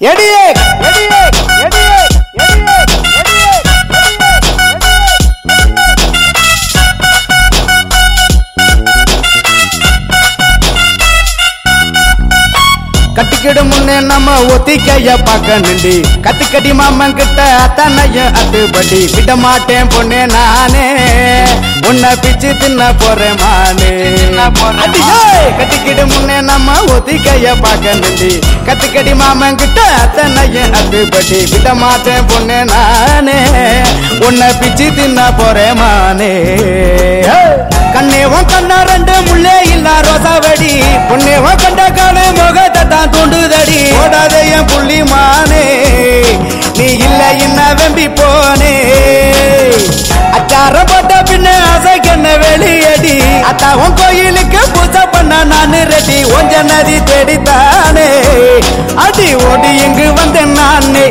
எடியே எடியே எடியே எடியே கட்டிக்கிடு முன்னே நம்ம ஒத்திக்கைய பார்க்க நிண்டி கத்துக்கடி மாமன் கிட்ட அத்தனையும் அத்துப்படி. விட மாட்டேன் பொண்ணே நானே உன்னை பிச்சு தின்ன போறேன் மானே. அடியே! கட்டிக்கிடு முன்னே நம்ம ஒத்திக்கைய பார்க்க நிண்டி கத்துக்கடி மாமன் கிட்ட அத்தனையும் அத்துப்படி விட மாட்டேன் பொண்ணே நானே. உன்னை பிச்சு தின்ன போறேன் மானே. கண்ணே உன் கண்ணா ரெண்டு முள்ளே இல்ல ரோசாவடி. பொண்ணே உன் கண்ட கால முகத்தை தான் தூண்டுதடி. ஓடாத என் புள்ளி மானே. நீ இல்ல என்ன வெம்பி போனே அத்தா உன் கோயிலுக்கு பூஜை பண்ண நானு ரெடி ஒஞ்ச நதி தேடித்தானே. அடி ஓடி இங்கு வந்தேன் நானே.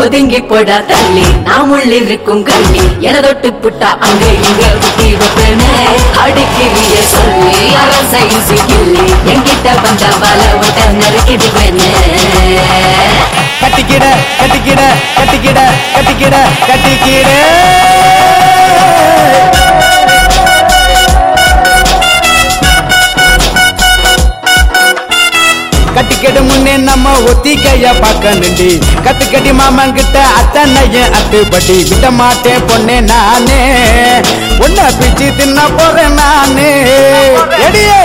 ஒதுங்கி போடா தள்ளி நாம் உள்ளிருக்கும் கள்ளி எனதொட்டு புட்டா அங்க இங்க குட்டி வைப்பேனே. அடிக்கிறிய சொல்லி அரசை கிள்ளி என்கிட்ட வந்த வல விட்ட நறுக்கிடுவேனே. கட்டிக்கிட கட்டிக்கிட கட்டிக்கிட கட்டிக்கிட கட்டிக்கிடு. ஒத்திக்கைய பார்க்க நிண்டி கத்துக்கடி மாமன் கிட்ட அத்தனையும் அத்துப்படி விட மாட்டேன் பொண்ணே நானே. உன்னை பிச்சு தின்ன போறேன் நானே. எடியே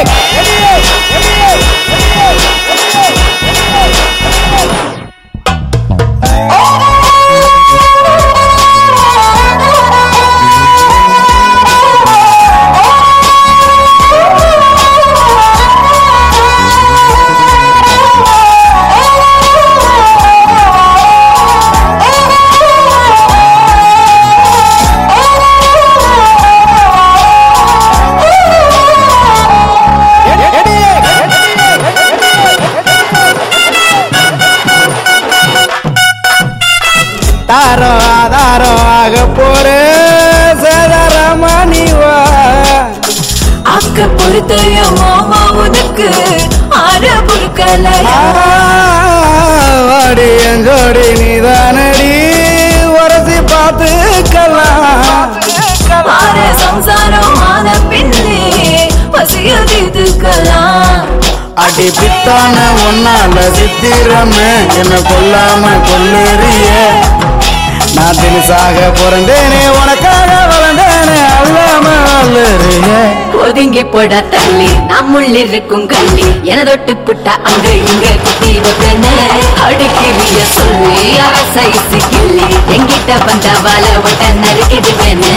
தாரோ ஆதாரோ ஆக போற சேதாரமணிவா. அக்க பொறுத்தைய மாமா உனக்கு ஆற பொறுக்கலையா வாடி எஞ்சோடி நீதானடி. உரசி பார்த்துக்கலாம் ஆற சம்சாரம் ஆன பின்னே பசிய தீர்த்துக்கலாம். அடி பித்தான ஒன்னால சித்திரமே. என்ன கொல்லாம கொல்லுறிய. நான் தினசாக பிறந்தேனே உனக்காக வளர்ந்தேனே அல்லாம ஒதுங்கி போட தள்ளி நாம் உள்ளிருக்கும் கள்ளி எனதொட்டு புட்டா அங்க இங்க வைப்பேனே அடிக்கிறிய சொல்லி அரசை கிள்ளி என்கிட்ட வந்த வல விட்ட நறுக்கிடுவேனே.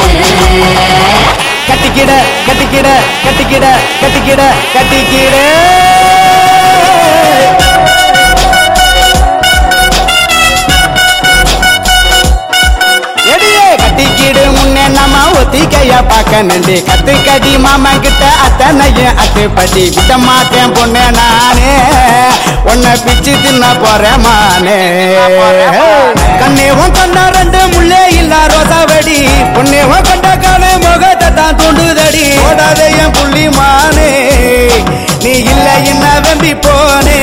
கட்டிக்கிட கட்டிக்கிட கட்டிக்கிட கட்டிக்கிட கட்டிக்கிட. ஒத்திக்கைய பார்க்க நின்று கத்துக்கடி மாமா கிட்ட அத்தனையும் அத்துப்படி விட மாட்டேன் பொண்ணு நானே. உன்னை பிச்சு தின்ன போறேன் மானே கண்ணே உன் கண்ணா ரெண்டு முள்ளே இல்ல ரோசாவடி பொண்ணே உன் கண்ட கால முகத்தை தான் தூண்டுதடி. ஓடாத என் புள்ளி மானே. நீ இல்ல என்ன வெம்பி போனே.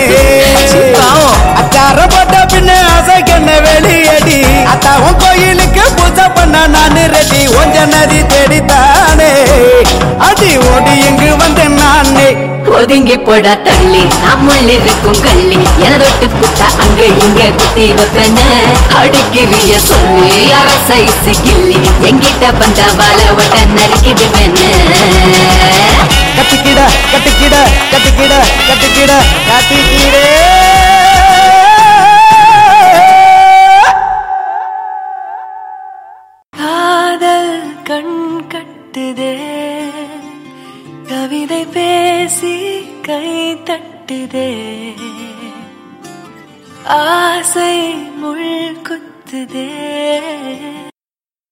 ஒதுங்கி போட தள்ளி. நம்மள் இருக்கும் கள்ளி. எனதொட்டு புட்டா அங்க இங்க குத்தி வைப்பன. அடிக்கிறிய சொல்லி அரசை கிள்ளி எங்கிட்ட வந்த வல ஒட்ட நறுக்கிடுவேனே கட்டிக்கிட கட்டிக்கிட கட்டிக்கிட கட்டிக்கிட கட்டிக்கிடே. கை தட்டுதே. ஆசை முள் குத்துதே.